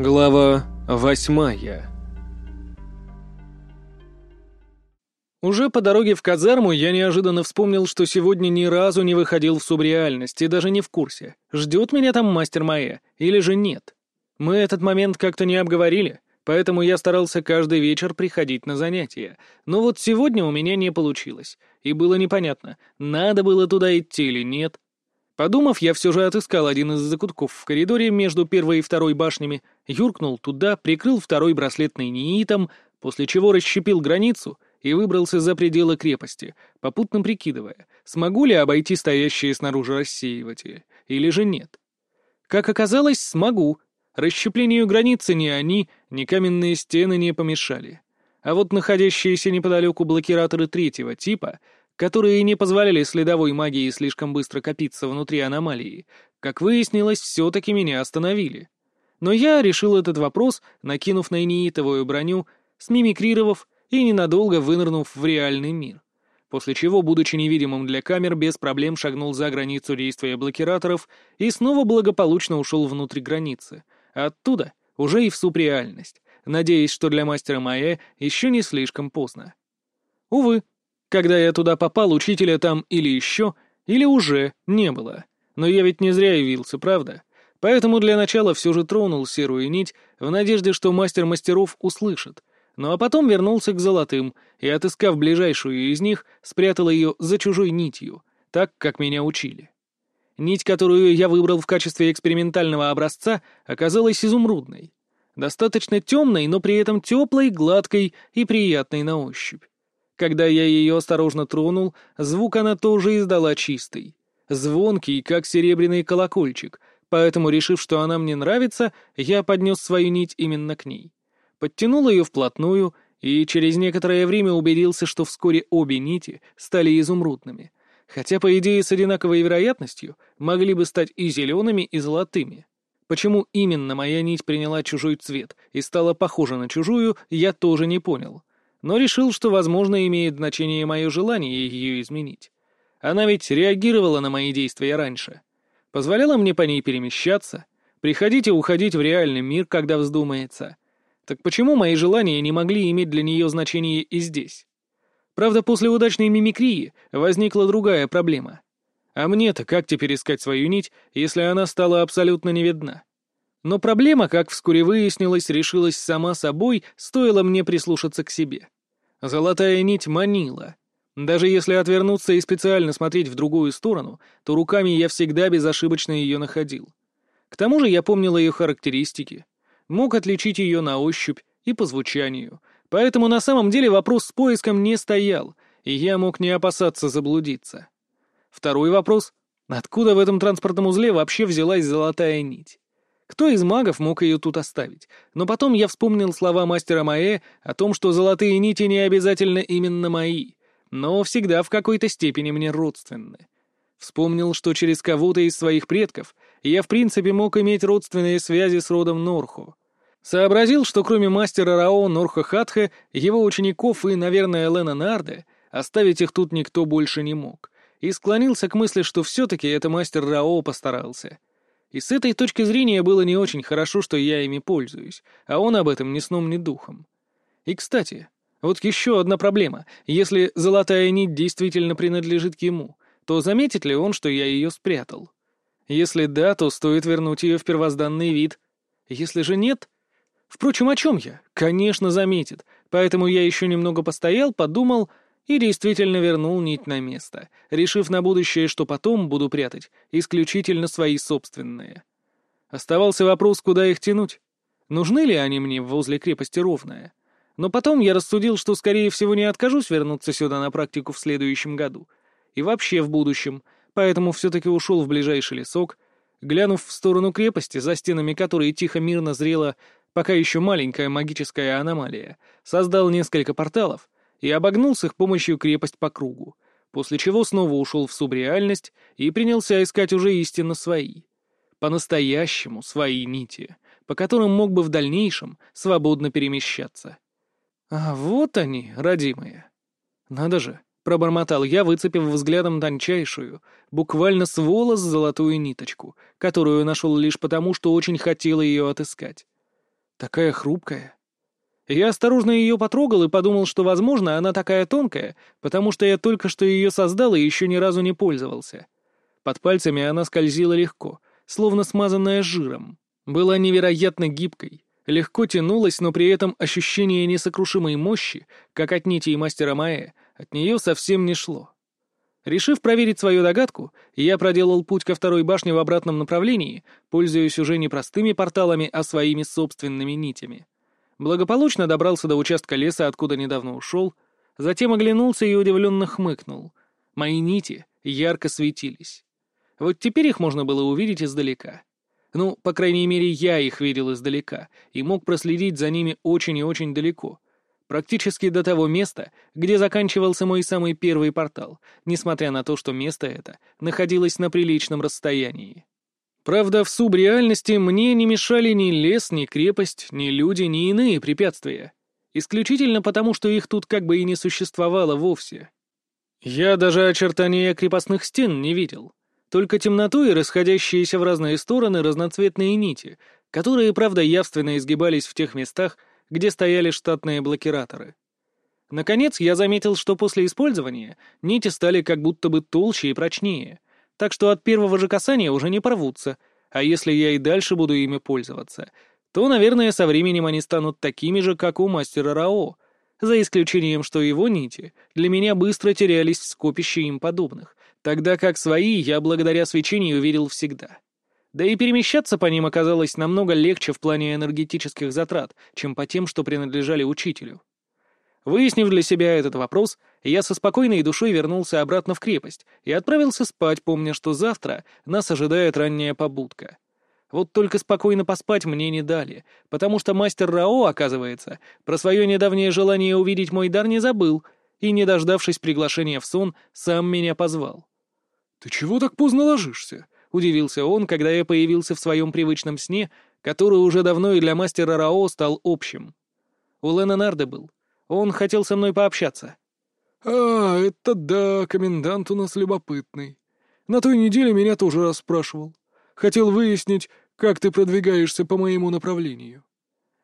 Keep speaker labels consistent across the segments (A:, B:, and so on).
A: Глава восьмая Уже по дороге в казарму я неожиданно вспомнил, что сегодня ни разу не выходил в субреальность и даже не в курсе, ждет меня там мастер Майя или же нет. Мы этот момент как-то не обговорили, поэтому я старался каждый вечер приходить на занятия. Но вот сегодня у меня не получилось, и было непонятно, надо было туда идти или нет. Подумав, я все же отыскал один из закутков в коридоре между первой и второй башнями, юркнул туда, прикрыл второй браслетный неитом, после чего расщепил границу и выбрался за пределы крепости, попутно прикидывая, смогу ли обойти стоящие снаружи рассеиватели, или же нет. Как оказалось, смогу. Расщеплению границы ни они, ни каменные стены не помешали. А вот находящиеся неподалеку блокираторы третьего типа — которые не позволяли следовой магии слишком быстро копиться внутри аномалии, как выяснилось, все-таки меня остановили. Но я решил этот вопрос, накинув на инеитовую броню, смимикрировав и ненадолго вынырнув в реальный мир. После чего, будучи невидимым для камер, без проблем шагнул за границу действия блокираторов и снова благополучно ушел внутрь границы. оттуда уже и в субреальность, надеясь, что для мастера Майя еще не слишком поздно. Увы, когда я туда попал, учителя там или еще, или уже не было. Но я ведь не зря явился, правда? Поэтому для начала все же тронул серую нить, в надежде, что мастер мастеров услышит. Ну а потом вернулся к золотым и, отыскав ближайшую из них, спрятал ее за чужой нитью, так, как меня учили. Нить, которую я выбрал в качестве экспериментального образца, оказалась изумрудной. Достаточно темной, но при этом теплой, гладкой и приятной на ощупь. Когда я ее осторожно тронул, звук она тоже издала чистый. Звонкий, как серебряный колокольчик, поэтому, решив, что она мне нравится, я поднес свою нить именно к ней. Подтянул ее вплотную и через некоторое время убедился, что вскоре обе нити стали изумрудными, хотя, по идее, с одинаковой вероятностью могли бы стать и зелеными, и золотыми. Почему именно моя нить приняла чужой цвет и стала похожа на чужую, я тоже не понял но решил, что, возможно, имеет значение мое желание ее изменить. Она ведь реагировала на мои действия раньше. Позволяла мне по ней перемещаться, приходить и уходить в реальный мир, когда вздумается. Так почему мои желания не могли иметь для нее значение и здесь? Правда, после удачной мимикрии возникла другая проблема. А мне-то как теперь искать свою нить, если она стала абсолютно не видна? Но проблема, как вскоре выяснилось, решилась сама собой, стоило мне прислушаться к себе. Золотая нить манила. Даже если отвернуться и специально смотреть в другую сторону, то руками я всегда безошибочно ее находил. К тому же я помнил ее характеристики, мог отличить ее на ощупь и по звучанию, поэтому на самом деле вопрос с поиском не стоял, и я мог не опасаться заблудиться. Второй вопрос — откуда в этом транспортном узле вообще взялась золотая нить? Кто из магов мог ее тут оставить? Но потом я вспомнил слова мастера Маэ о том, что золотые нити не обязательно именно мои, но всегда в какой-то степени мне родственны. Вспомнил, что через кого-то из своих предков я в принципе мог иметь родственные связи с родом Норху. Сообразил, что кроме мастера Рао Норха Хатха, его учеников и, наверное, Лена Нарде, оставить их тут никто больше не мог, и склонился к мысли, что все-таки это мастер Рао постарался — и с этой точки зрения было не очень хорошо, что я ими пользуюсь, а он об этом ни сном, ни духом. И, кстати, вот еще одна проблема. Если золотая нить действительно принадлежит ему, то заметит ли он, что я ее спрятал? Если да, то стоит вернуть ее в первозданный вид. Если же нет... Впрочем, о чем я? Конечно, заметит. Поэтому я еще немного постоял, подумал и действительно вернул нить на место, решив на будущее, что потом буду прятать исключительно свои собственные. Оставался вопрос, куда их тянуть. Нужны ли они мне возле крепости Ровная? Но потом я рассудил, что, скорее всего, не откажусь вернуться сюда на практику в следующем году. И вообще в будущем, поэтому все-таки ушел в ближайший лесок, глянув в сторону крепости, за стенами которой тихо-мирно зрела пока еще маленькая магическая аномалия, создал несколько порталов — и обогнул с их помощью крепость по кругу, после чего снова ушел в субреальность и принялся искать уже истинно свои. По-настоящему свои нити, по которым мог бы в дальнейшем свободно перемещаться. А вот они, родимые. Надо же, пробормотал я, выцепив взглядом тончайшую, буквально с волос золотую ниточку, которую нашел лишь потому, что очень хотел ее отыскать. Такая хрупкая. Я осторожно ее потрогал и подумал, что, возможно, она такая тонкая, потому что я только что ее создал и еще ни разу не пользовался. Под пальцами она скользила легко, словно смазанная жиром. Была невероятно гибкой, легко тянулась, но при этом ощущение несокрушимой мощи, как от нити мастера Майя, от нее совсем не шло. Решив проверить свою догадку, я проделал путь ко второй башне в обратном направлении, пользуясь уже не простыми порталами, а своими собственными нитями. Благополучно добрался до участка леса, откуда недавно ушел, затем оглянулся и удивленно хмыкнул. Мои нити ярко светились. Вот теперь их можно было увидеть издалека. Ну, по крайней мере, я их видел издалека и мог проследить за ними очень и очень далеко. Практически до того места, где заканчивался мой самый первый портал, несмотря на то, что место это находилось на приличном расстоянии. Правда, в субреальности мне не мешали ни лес, ни крепость, ни люди, ни иные препятствия. Исключительно потому, что их тут как бы и не существовало вовсе. Я даже очертания крепостных стен не видел. Только темноту и расходящиеся в разные стороны разноцветные нити, которые, правда, явственно изгибались в тех местах, где стояли штатные блокираторы. Наконец, я заметил, что после использования нити стали как будто бы толще и прочнее, так что от первого же касания уже не порвутся, а если я и дальше буду ими пользоваться, то, наверное, со временем они станут такими же, как у мастера Рао, за исключением, что его нити для меня быстро терялись в скопище им подобных, тогда как свои я благодаря свечению верил всегда. Да и перемещаться по ним оказалось намного легче в плане энергетических затрат, чем по тем, что принадлежали учителю. Выяснив для себя этот вопрос, я со спокойной душой вернулся обратно в крепость и отправился спать, помня, что завтра нас ожидает ранняя побудка. Вот только спокойно поспать мне не дали, потому что мастер Рао, оказывается, про свое недавнее желание увидеть мой дар не забыл и, не дождавшись приглашения в сон, сам меня позвал.
B: «Ты чего так поздно ложишься?» — удивился он, когда я появился в своем привычном сне, который уже давно и для мастера Рао стал общим.
A: У Лена Нарда был. Он хотел со мной пообщаться.
B: «А, это да, комендант у нас любопытный. На той неделе меня тоже расспрашивал. Хотел выяснить, как ты продвигаешься по моему направлению».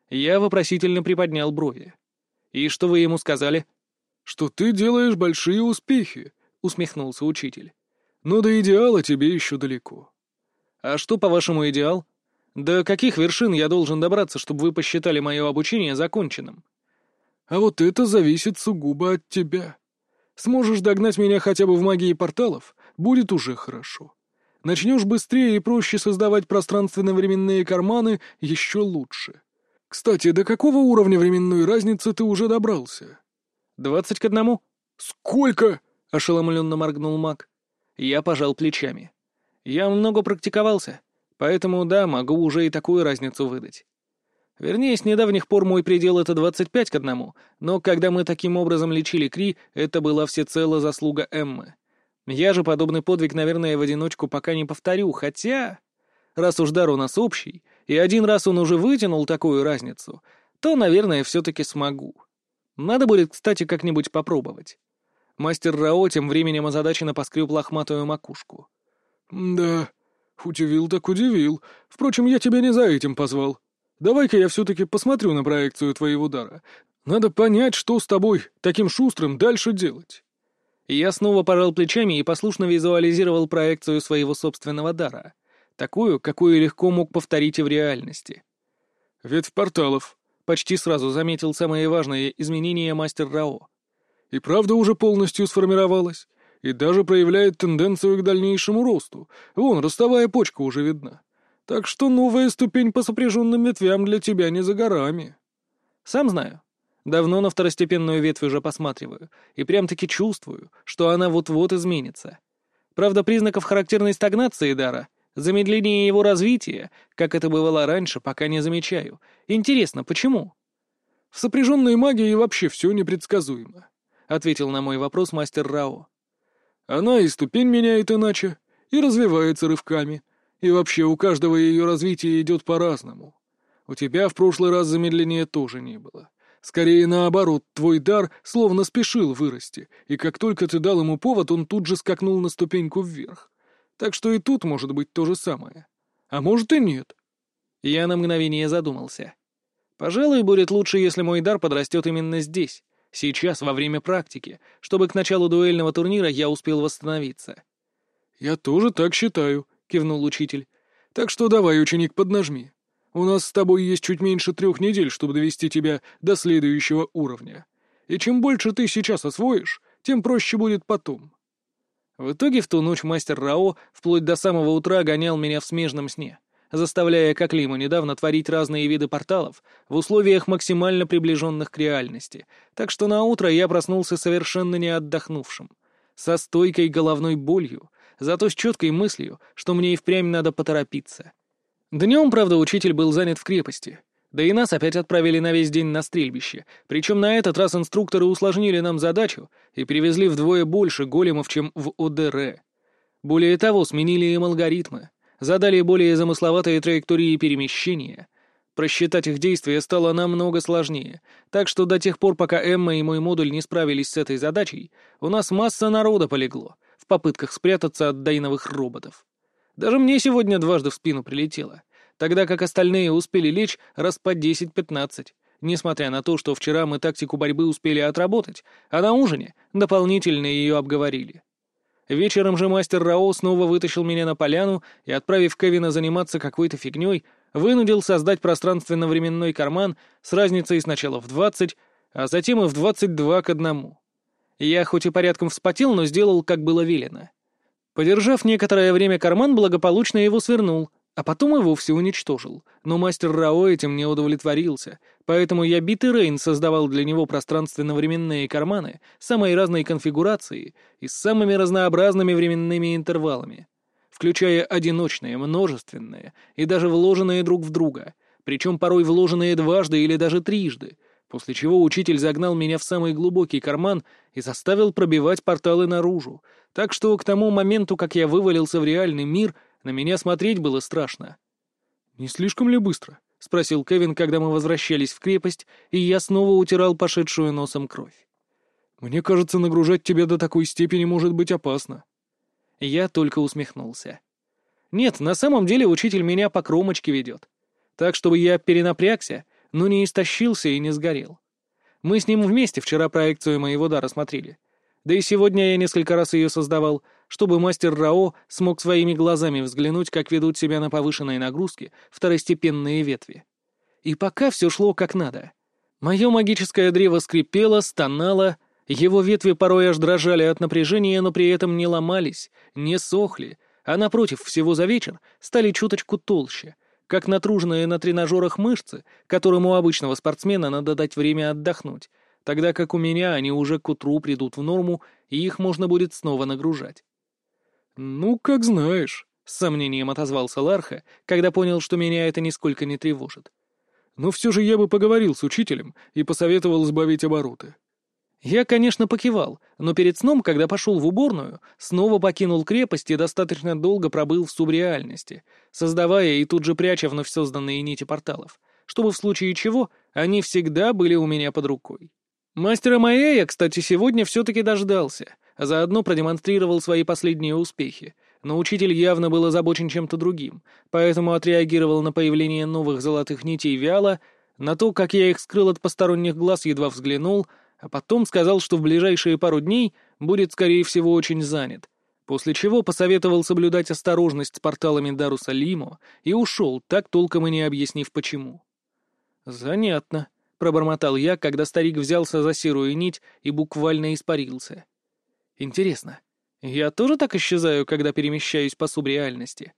A: Я вопросительно приподнял брови. «И что вы ему сказали?»
B: «Что ты делаешь большие успехи», — усмехнулся учитель. Но до идеала тебе еще далеко.
A: А что, по-вашему, идеал? До каких вершин я должен добраться, чтобы вы посчитали мое обучение законченным?
B: А вот это зависит сугубо от тебя. Сможешь догнать меня хотя бы в магии порталов, будет уже хорошо. Начнешь быстрее и проще создавать пространственно-временные карманы, еще лучше. Кстати, до какого уровня временной разницы ты уже добрался?
A: Двадцать к одному.
B: Сколько?
A: — ошеломленно моргнул маг. Я пожал плечами. Я много практиковался, поэтому да, могу уже и такую разницу выдать. Вернее, с недавних пор мой предел — это 25 к одному, но когда мы таким образом лечили Кри, это была всецело заслуга Эммы. Я же подобный подвиг, наверное, в одиночку пока не повторю, хотя... Раз уж дар у нас общий, и один раз он уже вытянул такую разницу, то, наверное, все-таки смогу. Надо будет, кстати, как-нибудь попробовать. Мастер Рао тем временем озадаченно поскреб лохматую макушку.
B: «Да, удивил так удивил. Впрочем, я тебя не за этим позвал. Давай-ка я все-таки посмотрю на проекцию твоего дара. Надо понять, что с тобой, таким шустрым, дальше делать».
A: Я снова пожал плечами и послушно визуализировал проекцию своего собственного дара. Такую, какую легко мог повторить и в реальности.
B: «Ветвь порталов», —
A: почти сразу заметил самые важные изменения мастер Рао
B: и правда уже полностью сформировалась, и даже проявляет тенденцию к дальнейшему росту. Вон, ростовая почка уже видна. Так что новая ступень по сопряженным ветвям для тебя не за горами.
A: Сам знаю. Давно на второстепенную ветвь уже посматриваю, и прям-таки чувствую, что она вот-вот изменится. Правда, признаков характерной стагнации дара, замедления его развития, как это бывало раньше, пока не замечаю. Интересно, почему?
B: В сопряженной магии вообще все непредсказуемо. — ответил на мой вопрос мастер Рао. «Она и ступень меняет иначе, и развивается рывками, и вообще у каждого ее развитие идет по-разному. У тебя в прошлый раз замедления тоже не было. Скорее наоборот, твой дар словно спешил вырасти, и как только ты дал ему повод, он тут же скакнул на ступеньку вверх. Так что и тут может быть то же самое. А может и нет».
A: Я на мгновение задумался. Пожалуй, будет лучше, если мой дар подрастет именно здесь, сейчас, во время практики, чтобы к началу дуэльного турнира я успел восстановиться.
B: «Я тоже так считаю», — кивнул учитель. «Так что давай, ученик, поднажми. У нас с тобой есть чуть меньше трех недель, чтобы довести тебя до следующего уровня. И чем больше ты сейчас освоишь, тем проще будет потом».
A: В итоге в ту ночь мастер Рао вплоть до самого утра гонял меня в смежном сне заставляя как Лиму недавно творить разные виды порталов в условиях максимально приближенных к реальности, так что на утро я проснулся совершенно не отдохнувшим, со стойкой головной болью, зато с четкой мыслью, что мне и впрямь надо поторопиться. Днем, правда, учитель был занят в крепости, да и нас опять отправили на весь день на стрельбище, причем на этот раз инструкторы усложнили нам задачу и привезли вдвое больше големов, чем в ОДР. Более того, сменили им алгоритмы, задали более замысловатые траектории перемещения. Просчитать их действия стало намного сложнее, так что до тех пор, пока Эмма и мой модуль не справились с этой задачей, у нас масса народа полегло в попытках спрятаться от дайновых роботов. Даже мне сегодня дважды в спину прилетело, тогда как остальные успели лечь раз по 10-15, несмотря на то, что вчера мы тактику борьбы успели отработать, а на ужине дополнительно ее обговорили. Вечером же мастер Рао снова вытащил меня на поляну и, отправив Кевина заниматься какой-то фигней, вынудил создать пространственно-временной карман с разницей сначала в 20, а затем и в 22 к одному. Я хоть и порядком вспотел, но сделал, как было велено. Подержав некоторое время карман, благополучно его свернул, а потом и вовсе уничтожил. Но мастер Рао этим не удовлетворился, поэтому я битый Рейн создавал для него пространственно-временные карманы самой разной конфигурации и с самыми разнообразными временными интервалами, включая одиночные, множественные и даже вложенные друг в друга, причем порой вложенные дважды или даже трижды, после чего учитель загнал меня в самый глубокий карман и заставил пробивать порталы наружу, так что к тому моменту, как я вывалился в реальный мир — на меня смотреть было страшно.
B: «Не слишком ли быстро?» — спросил Кевин, когда мы возвращались в крепость, и я снова утирал пошедшую носом кровь. «Мне кажется, нагружать тебя до такой степени может быть опасно».
A: Я только усмехнулся. «Нет, на самом деле учитель меня по кромочке ведет. Так, чтобы я перенапрягся, но не истощился и не сгорел. Мы с ним вместе вчера проекцию моего дара смотрели. Да и сегодня я несколько раз ее создавал, чтобы мастер Рао смог своими глазами взглянуть, как ведут себя на повышенной нагрузке второстепенные ветви. И пока все шло как надо. Мое магическое древо скрипело, стонало, его ветви порой аж дрожали от напряжения, но при этом не ломались, не сохли, а напротив, всего за вечер стали чуточку толще, как натруженные на тренажерах мышцы, которым у обычного спортсмена надо дать время отдохнуть, тогда как у меня они уже к утру придут в норму, и их можно будет снова нагружать.
B: «Ну, как знаешь», — с сомнением отозвался Ларха, когда понял, что меня это нисколько не тревожит. «Но все же я бы поговорил с учителем и посоветовал сбавить обороты».
A: Я, конечно, покивал, но перед сном, когда пошел в уборную, снова покинул крепость и достаточно долго пробыл в субреальности, создавая и тут же пряча вновь созданные нити порталов, чтобы в случае чего они всегда были у меня под рукой. Мастера Маэ я, кстати, сегодня все-таки дождался, а заодно продемонстрировал свои последние успехи. Но учитель явно был озабочен чем-то другим, поэтому отреагировал на появление новых золотых нитей вяло, на то, как я их скрыл от посторонних глаз, едва взглянул, а потом сказал, что в ближайшие пару дней будет, скорее всего, очень занят, после чего посоветовал соблюдать осторожность с порталами Даруса Лимо и ушел, так толком и не объяснив почему. «Занятно», — пробормотал я, когда старик взялся за серую нить и буквально испарился. «Интересно, я тоже так исчезаю, когда перемещаюсь по субреальности?»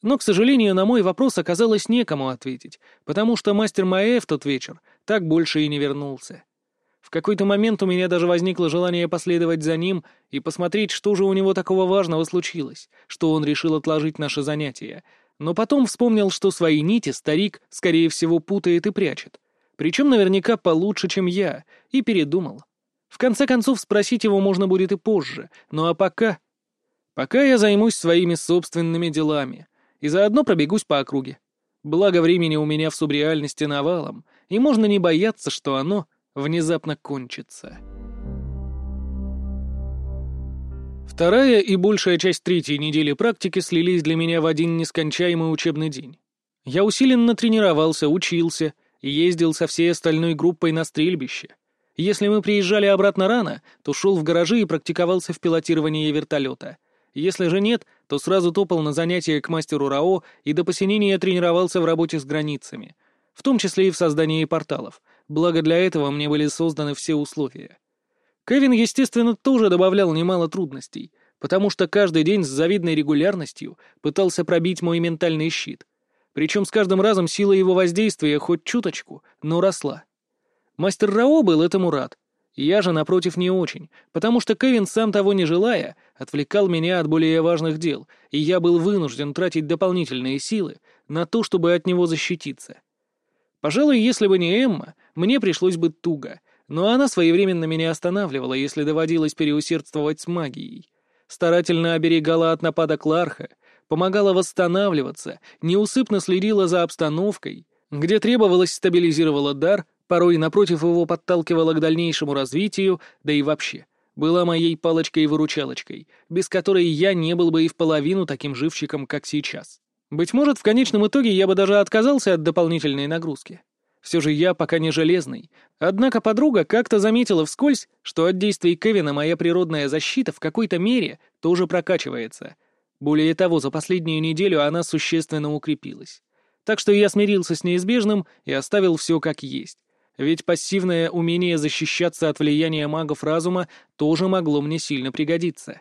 A: Но, к сожалению, на мой вопрос оказалось некому ответить, потому что мастер Маэ в тот вечер так больше и не вернулся. В какой-то момент у меня даже возникло желание последовать за ним и посмотреть, что же у него такого важного случилось, что он решил отложить наше занятие, но потом вспомнил, что свои нити старик, скорее всего, путает и прячет, причем наверняка получше, чем я, и передумал. В конце концов, спросить его можно будет и позже, ну а пока... Пока я займусь своими собственными делами и заодно пробегусь по округе. Благо времени у меня в субреальности навалом, и можно не бояться, что оно внезапно кончится. Вторая и большая часть третьей недели практики слились для меня в один нескончаемый учебный день. Я усиленно тренировался, учился — Ездил со всей остальной группой на стрельбище. Если мы приезжали обратно рано, то шел в гаражи и практиковался в пилотировании вертолета. Если же нет, то сразу топал на занятия к мастеру РАО и до посинения тренировался в работе с границами, в том числе и в создании порталов, благо для этого мне были созданы все условия. Кевин, естественно, тоже добавлял немало трудностей, потому что каждый день с завидной регулярностью пытался пробить мой ментальный щит. Причем с каждым разом сила его воздействия хоть чуточку, но росла. Мастер Рао был этому рад. Я же, напротив, не очень, потому что Кевин, сам того не желая, отвлекал меня от более важных дел, и я был вынужден тратить дополнительные силы на то, чтобы от него защититься. Пожалуй, если бы не Эмма, мне пришлось бы туго, но она своевременно меня останавливала, если доводилось переусердствовать с магией. Старательно оберегала от напада Кларха, помогала восстанавливаться, неусыпно следила за обстановкой, где требовалось стабилизировала дар, порой, напротив, его подталкивала к дальнейшему развитию, да и вообще, была моей палочкой-выручалочкой, без которой я не был бы и в половину таким живчиком, как сейчас. Быть может, в конечном итоге я бы даже отказался от дополнительной нагрузки. Все же я пока не железный. Однако подруга как-то заметила вскользь, что от действий Кевина моя природная защита в какой-то мере тоже прокачивается. Более того, за последнюю неделю она существенно укрепилась. Так что я смирился с неизбежным и оставил все как есть. Ведь пассивное умение защищаться от влияния магов разума тоже могло мне сильно пригодиться.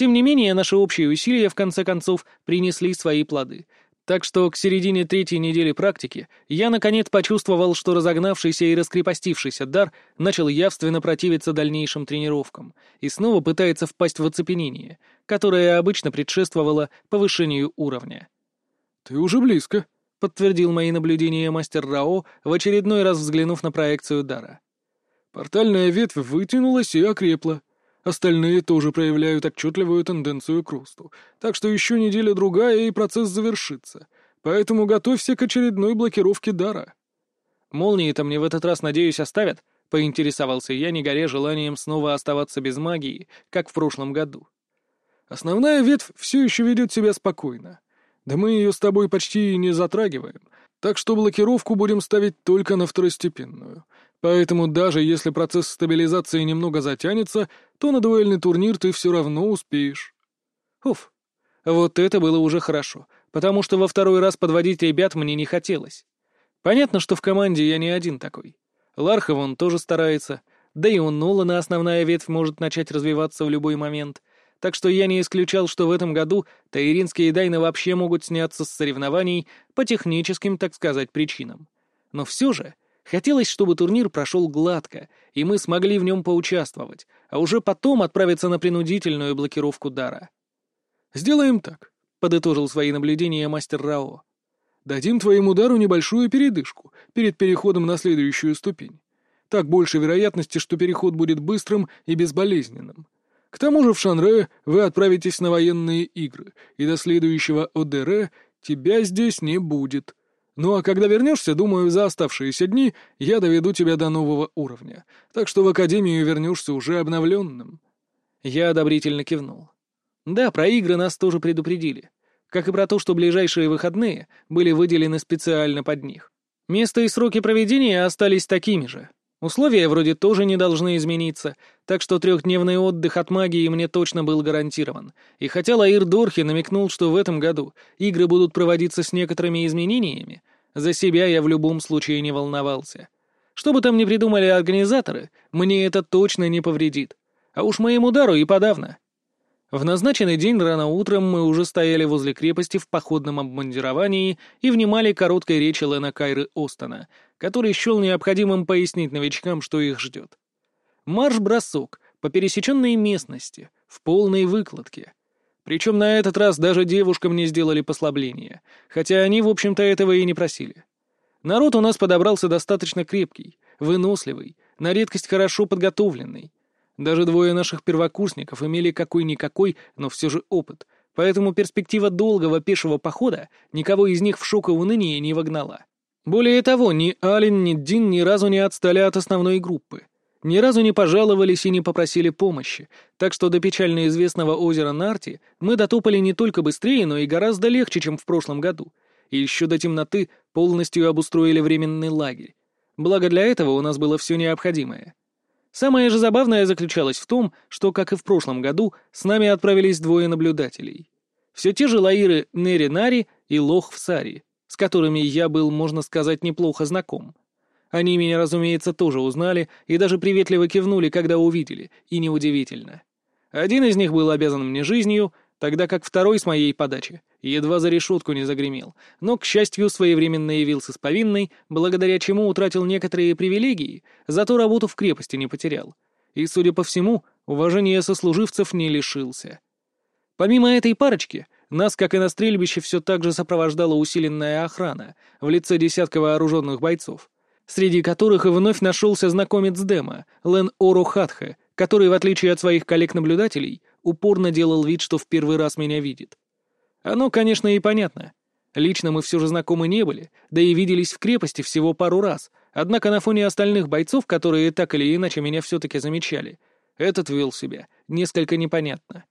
A: Тем не менее, наши общие усилия, в конце концов, принесли свои плоды. Так что к середине третьей недели практики я, наконец, почувствовал, что разогнавшийся и раскрепостившийся дар начал явственно противиться дальнейшим тренировкам и снова пытается впасть в оцепенение, которое обычно предшествовало повышению уровня.
B: «Ты уже близко», — подтвердил мои наблюдения мастер Рао, в очередной раз взглянув на проекцию дара. «Портальная ветвь вытянулась и окрепла. Остальные тоже проявляют отчетливую тенденцию к росту, так что еще неделя-другая и процесс завершится. Поэтому готовься к очередной блокировке дара».
A: «Молнии-то мне в этот раз, надеюсь, оставят?» — поинтересовался я, не горя желанием снова оставаться без магии, как в прошлом году.
B: «Основная ветвь все еще ведет себя спокойно. Да мы ее с тобой почти не затрагиваем, так что блокировку будем ставить только на второстепенную. Поэтому даже если процесс стабилизации немного затянется, то на дуэльный турнир ты все равно успеешь.
A: Уф, вот это было уже хорошо, потому что во второй раз подводить ребят мне не хотелось. Понятно, что в команде я не один такой. Лархов он тоже старается, да и у Нолана основная ветвь может начать развиваться в любой момент — так что я не исключал, что в этом году таиринские дайны вообще могут сняться с соревнований по техническим, так сказать, причинам. Но все же хотелось, чтобы турнир прошел гладко, и мы смогли в нем поучаствовать, а уже потом отправиться на принудительную блокировку дара.
B: «Сделаем так», — подытожил свои наблюдения мастер Рао. «Дадим твоему дару небольшую передышку перед переходом на следующую ступень. Так больше вероятности, что переход будет быстрым и безболезненным. К тому же в Шанре вы отправитесь на военные игры, и до следующего ОДР тебя здесь не будет. Ну а когда вернешься, думаю, за оставшиеся дни я доведу тебя до нового уровня, так что в Академию вернешься уже обновленным».
A: Я одобрительно кивнул. «Да, про игры нас тоже предупредили, как и про то, что ближайшие выходные были выделены специально под них. Место и сроки проведения остались такими же, Условия вроде тоже не должны измениться, так что трехдневный отдых от магии мне точно был гарантирован. И хотя Лаир Дорхи намекнул, что в этом году игры будут проводиться с некоторыми изменениями, за себя я в любом случае не волновался. Что бы там ни придумали организаторы, мне это точно не повредит. А уж моему дару и подавно. В назначенный день рано утром мы уже стояли возле крепости в походном обмундировании и внимали короткой речи Лена Кайры Остона, который счел необходимым пояснить новичкам, что их ждет. Марш-бросок по пересеченной местности, в полной выкладке. Причем на этот раз даже девушкам не сделали послабления, хотя они, в общем-то, этого и не просили. Народ у нас подобрался достаточно крепкий, выносливый, на редкость хорошо подготовленный, даже двое наших первокурсников имели какой-никакой, но все же опыт, поэтому перспектива долгого пешего похода никого из них в шок и уныние не вогнала. Более того, ни Ален, ни Дин ни разу не отстали от основной группы. Ни разу не пожаловались и не попросили помощи, так что до печально известного озера Нарти мы дотопали не только быстрее, но и гораздо легче, чем в прошлом году. и еще до темноты полностью обустроили временный лагерь. Благо для этого у нас было все необходимое. Самое же забавное заключалось в том, что, как и в прошлом году, с нами отправились двое наблюдателей. Все те же лаиры Нери Нари и Лох в Сари, с которыми я был, можно сказать, неплохо знаком. Они меня, разумеется, тоже узнали и даже приветливо кивнули, когда увидели, и неудивительно. Один из них был обязан мне жизнью, тогда как второй с моей подачи едва за решетку не загремел, но, к счастью, своевременно явился с повинной, благодаря чему утратил некоторые привилегии, зато работу в крепости не потерял. И, судя по всему, уважения сослуживцев не лишился. Помимо этой парочки, нас, как и на стрельбище, все так же сопровождала усиленная охрана в лице десятка вооруженных бойцов, среди которых и вновь нашелся знакомец Дема, Лен Ору Хатха, который, в отличие от своих коллег-наблюдателей, упорно делал вид, что в первый раз меня видит. Оно, конечно, и понятно. Лично мы все же знакомы не были, да и виделись в крепости всего пару раз, однако на фоне остальных бойцов, которые так или иначе меня все-таки замечали, этот вел себя несколько непонятно.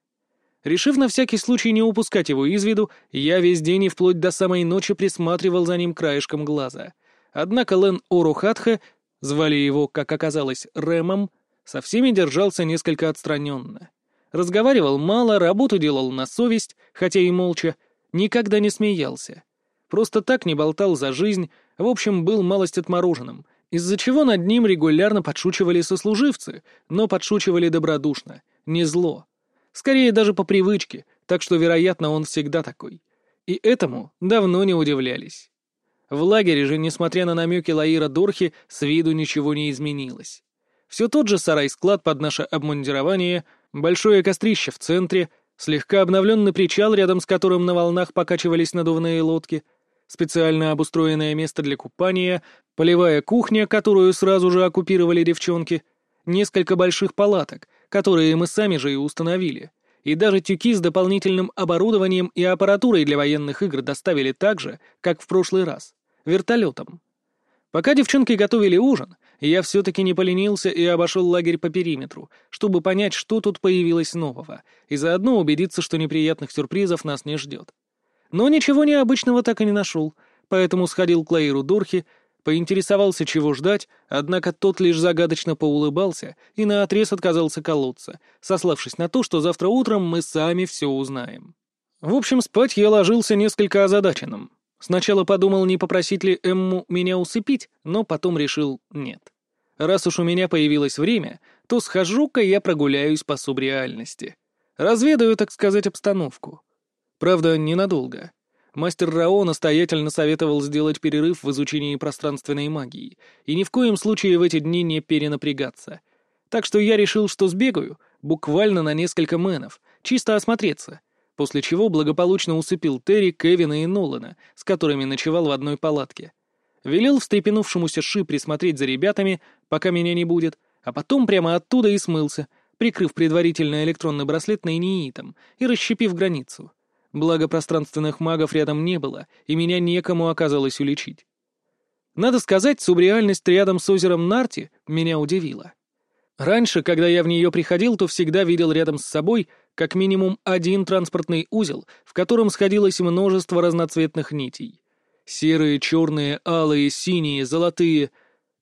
A: Решив на всякий случай не упускать его из виду, я весь день и вплоть до самой ночи присматривал за ним краешком глаза. Однако Лен Орухатха, звали его, как оказалось, Рэмом, со всеми держался несколько отстраненно. Разговаривал мало, работу делал на совесть, хотя и молча, никогда не смеялся. Просто так не болтал за жизнь, в общем, был малость отмороженным, из-за чего над ним регулярно подшучивали сослуживцы, но подшучивали добродушно, не зло. Скорее даже по привычке, так что, вероятно, он всегда такой. И этому давно не удивлялись. В лагере же, несмотря на намеки Лаира Дорхи, с виду ничего не изменилось. Все тот же сарай-склад под наше обмундирование, большое кострище в центре, слегка обновленный причал, рядом с которым на волнах покачивались надувные лодки, специально обустроенное место для купания, полевая кухня, которую сразу же оккупировали девчонки, несколько больших палаток, которые мы сами же и установили, и даже тюки с дополнительным оборудованием и аппаратурой для военных игр доставили так же, как в прошлый раз, вертолетом. Пока девчонки готовили ужин, я все-таки не поленился и обошел лагерь по периметру, чтобы понять, что тут появилось нового, и заодно убедиться, что неприятных сюрпризов нас не ждет. Но ничего необычного так и не нашел, поэтому сходил к Лаиру Дурхи, поинтересовался, чего ждать, однако тот лишь загадочно поулыбался и наотрез отказался колоться, сославшись на то, что завтра утром мы сами все узнаем. В общем, спать я ложился несколько озадаченным. Сначала подумал, не попросить ли Эмму меня усыпить, но потом решил нет. Раз уж у меня появилось время, то схожу-ка я прогуляюсь по субреальности. Разведаю, так сказать, обстановку. Правда, ненадолго. Мастер Рао настоятельно советовал сделать перерыв в изучении пространственной магии и ни в коем случае в эти дни не перенапрягаться. Так что я решил, что сбегаю, буквально на несколько мэнов, чисто осмотреться — после чего благополучно усыпил Терри, Кевина и Нолана, с которыми ночевал в одной палатке. Велел встрепенувшемуся Ши присмотреть за ребятами, пока меня не будет, а потом прямо оттуда и смылся, прикрыв предварительно электронный браслет нейниитом и расщепив границу. Благо пространственных магов рядом не было, и меня некому оказалось уличить. Надо сказать, субреальность рядом с озером Нарти меня удивила. Раньше, когда я в нее приходил, то всегда видел рядом с собой как минимум один транспортный узел, в котором сходилось множество разноцветных нитей. Серые, черные, алые, синие, золотые.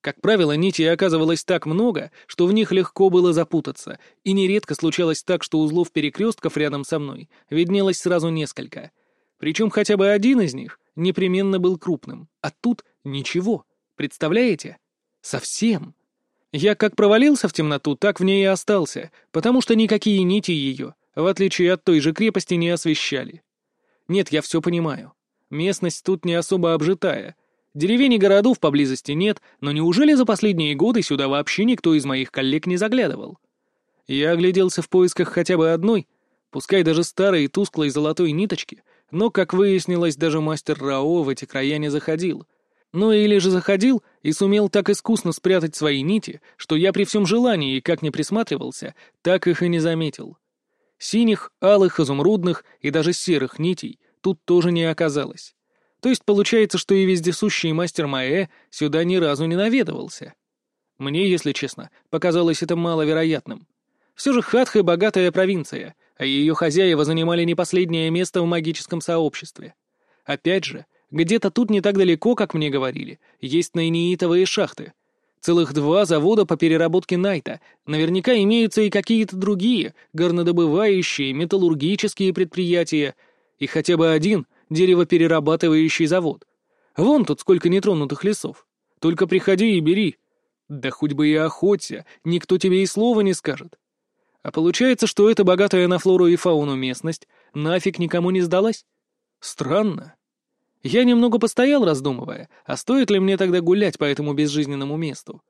A: Как правило, нитей оказывалось так много, что в них легко было запутаться, и нередко случалось так, что узлов перекрестков рядом со мной виднелось сразу несколько. Причем хотя бы один из них непременно был крупным, а тут ничего. Представляете? Совсем. Я как провалился в темноту, так в ней и остался, потому что никакие нити ее в отличие от той же крепости, не освещали. Нет, я все понимаю. Местность тут не особо обжитая. Деревень и городов поблизости нет, но неужели за последние годы сюда вообще никто из моих коллег не заглядывал? Я огляделся в поисках хотя бы одной, пускай даже старой и тусклой золотой ниточки, но, как выяснилось, даже мастер Рао в эти края не заходил. Ну или же заходил и сумел так искусно спрятать свои нити, что я при всем желании, как не присматривался, так их и не заметил. Синих, алых, изумрудных и даже серых нитей тут тоже не оказалось. То есть получается, что и вездесущий мастер Маэ сюда ни разу не наведывался. Мне, если честно, показалось это маловероятным. Все же Хатха — богатая провинция, а ее хозяева занимали не последнее место в магическом сообществе. Опять же, Где-то тут не так далеко, как мне говорили, есть найнеитовые шахты. Целых два завода по переработке найта. Наверняка имеются и какие-то другие, горнодобывающие, металлургические предприятия. И хотя бы один деревоперерабатывающий завод. Вон тут сколько нетронутых лесов. Только приходи и бери. Да хоть бы и охоться, никто тебе и слова не скажет. А получается, что эта богатая на флору и фауну местность нафиг никому не сдалась? Странно. Я немного постоял, раздумывая, а стоит ли мне тогда гулять по этому безжизненному месту.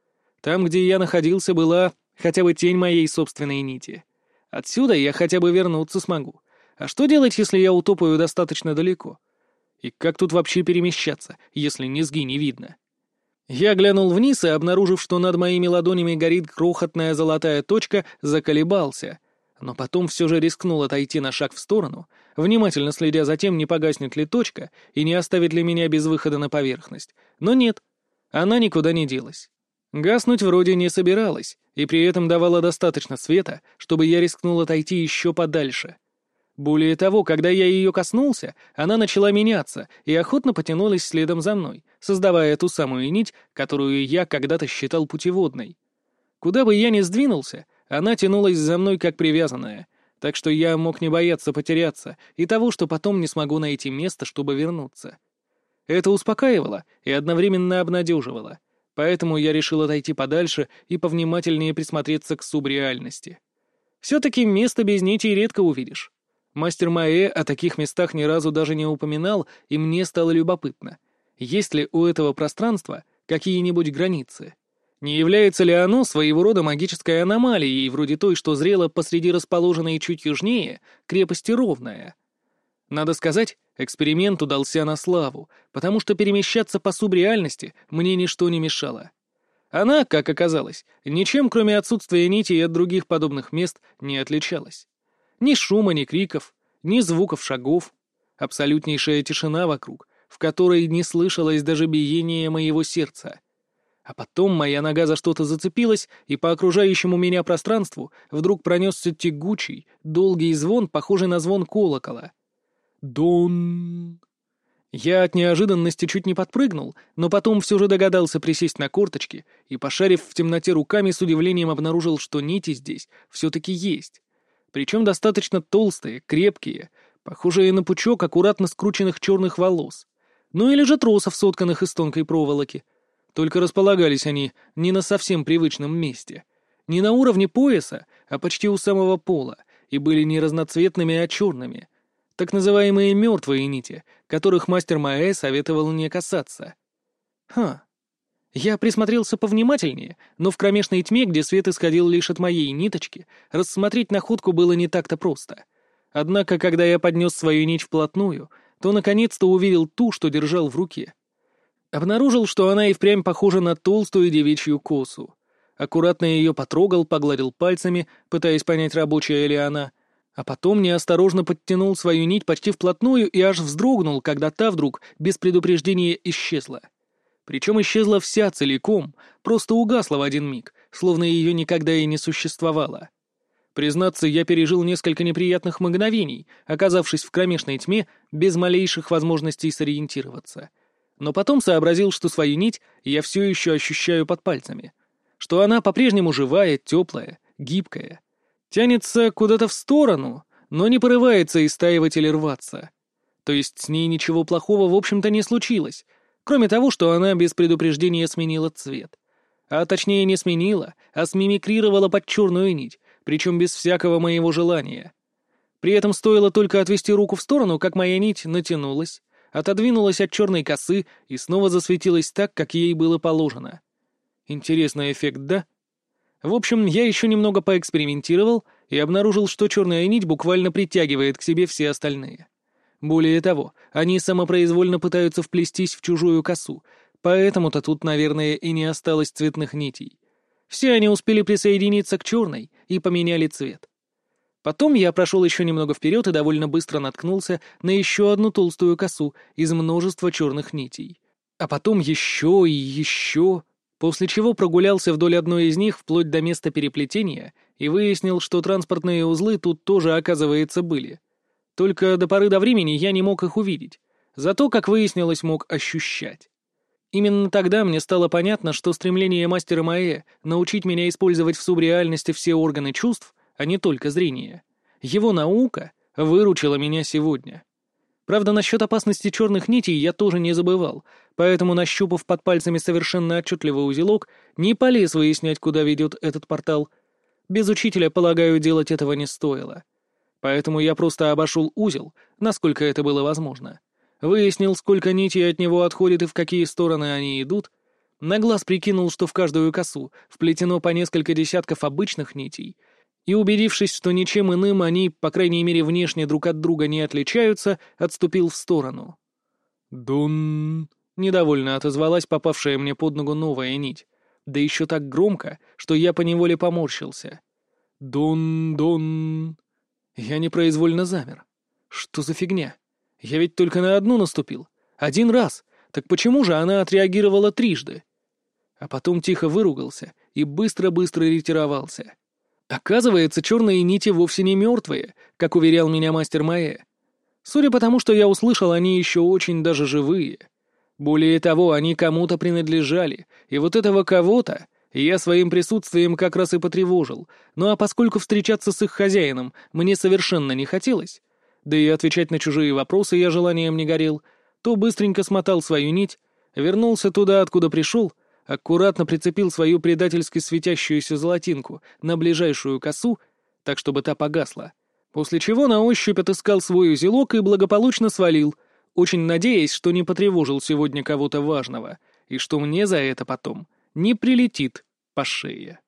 A: Там, где я находился, была хотя бы тень моей собственной нити. Отсюда я хотя бы вернуться смогу. А что делать, если я утопаю достаточно далеко? И как тут вообще перемещаться, если низги не видно? Я глянул вниз и, обнаружив, что над моими ладонями горит крохотная золотая точка, заколебался. Но потом все же рискнул отойти на шаг в сторону, внимательно следя за тем, не погаснет ли точка и не оставит ли меня без выхода на поверхность. Но нет, она никуда не делась. Гаснуть вроде не собиралась, и при этом давала достаточно света, чтобы я рискнул отойти еще подальше — более того, когда я ее коснулся, она начала меняться и охотно потянулась следом за мной, создавая ту самую нить, которую я когда-то считал путеводной. Куда бы я ни сдвинулся, она тянулась за мной как привязанная, так что я мог не бояться потеряться и того, что потом не смогу найти место, чтобы вернуться. Это успокаивало и одновременно обнадеживало, поэтому я решил отойти подальше и повнимательнее присмотреться к субреальности. Все-таки место без нити редко увидишь. Мастер Маэ о таких местах ни разу даже не упоминал, и мне стало любопытно. Есть ли у этого пространства какие-нибудь границы? Не является ли оно своего рода магической аномалией, вроде той, что зрело посреди расположенной чуть южнее крепости Ровная? Надо сказать, эксперимент удался на славу, потому что перемещаться по субреальности мне ничто не мешало. Она, как оказалось, ничем, кроме отсутствия нитей от других подобных мест, не отличалась. Ни шума, ни криков, ни звуков шагов. Абсолютнейшая тишина вокруг, в которой не слышалось даже биения моего сердца. А потом моя нога за что-то зацепилась, и по окружающему меня пространству вдруг пронесся тягучий, долгий звон, похожий на звон колокола. Дон. Я от неожиданности чуть не подпрыгнул, но потом все же догадался присесть на корточки и, пошарив в темноте руками, с удивлением обнаружил, что нити здесь все-таки есть причем достаточно толстые, крепкие, похожие на пучок аккуратно скрученных черных волос. Ну или же тросов, сотканных из тонкой проволоки. Только располагались они не на совсем привычном месте. Не на уровне пояса, а почти у самого пола, и были не разноцветными, а черными. Так называемые мертвые нити, которых мастер Маэ советовал не касаться. Ха, я присмотрелся повнимательнее, но в кромешной тьме, где свет исходил лишь от моей ниточки, рассмотреть находку было не так-то просто. Однако, когда я поднес свою нить вплотную, то наконец-то увидел ту, что держал в руке. Обнаружил, что она и впрямь похожа на толстую девичью косу. Аккуратно ее потрогал, погладил пальцами, пытаясь понять, рабочая ли она, а потом неосторожно подтянул свою нить почти вплотную и аж вздрогнул, когда та вдруг без предупреждения исчезла. Причем исчезла вся целиком, просто угасла в один миг, словно ее никогда и не существовало. Признаться, я пережил несколько неприятных мгновений, оказавшись в кромешной тьме, без малейших возможностей сориентироваться. Но потом сообразил, что свою нить я все еще ощущаю под пальцами. Что она по-прежнему живая, теплая, гибкая. Тянется куда-то в сторону, но не порывается истаивать или рваться. То есть с ней ничего плохого, в общем-то, не случилось, Кроме того, что она без предупреждения сменила цвет. А точнее не сменила, а смимикрировала под черную нить, причем без всякого моего желания. При этом стоило только отвести руку в сторону, как моя нить натянулась, отодвинулась от черной косы и снова засветилась так, как ей было положено. Интересный эффект, да? В общем, я еще немного поэкспериментировал и обнаружил, что черная нить буквально притягивает к себе все остальные. Более того, они самопроизвольно пытаются вплестись в чужую косу, поэтому-то тут, наверное, и не осталось цветных нитей. Все они успели присоединиться к черной и поменяли цвет. Потом я прошел еще немного вперед и довольно быстро наткнулся на еще одну толстую косу из множества черных нитей. А потом еще и еще, после чего прогулялся вдоль одной из них вплоть до места переплетения и выяснил, что транспортные узлы тут тоже, оказывается, были — только до поры до времени я не мог их увидеть. Зато, как выяснилось, мог ощущать. Именно тогда мне стало понятно, что стремление мастера Маэ научить меня использовать в субреальности все органы чувств, а не только зрение, его наука выручила меня сегодня. Правда, насчет опасности черных нитей я тоже не забывал, поэтому, нащупав под пальцами совершенно отчетливый узелок, не полез выяснять, куда ведет этот портал. Без учителя, полагаю, делать этого не стоило. Поэтому я просто обошел узел, насколько это было возможно. Выяснил, сколько нитей от него отходит и в какие стороны они идут. На глаз прикинул, что в каждую косу вплетено по несколько десятков обычных нитей — и, убедившись, что ничем иным они, по крайней мере внешне друг от друга не отличаются, отступил в сторону.
B: «Дун...»
A: — недовольно отозвалась попавшая мне под ногу новая нить, да еще так громко, что я поневоле поморщился.
B: «Дун-дун...»
A: Я непроизвольно замер. Что за фигня? Я ведь только на одну наступил. Один раз. Так почему же она отреагировала трижды? А потом тихо выругался и быстро-быстро ретировался. Оказывается, черные нити вовсе не мертвые, как уверял меня мастер Маэ. Судя по тому, что я услышал, они еще очень даже живые. Более того, они кому-то принадлежали, и вот этого кого-то я своим присутствием как раз и потревожил. Ну а поскольку встречаться с их хозяином мне совершенно не хотелось, да и отвечать на чужие вопросы я желанием не горел, то быстренько смотал свою нить, вернулся туда, откуда пришел — аккуратно прицепил свою предательски светящуюся золотинку на ближайшую косу, так чтобы та погасла, после чего на ощупь отыскал свой узелок и благополучно свалил, очень надеясь, что не потревожил сегодня кого-то важного, и что мне за это потом не прилетит по шее.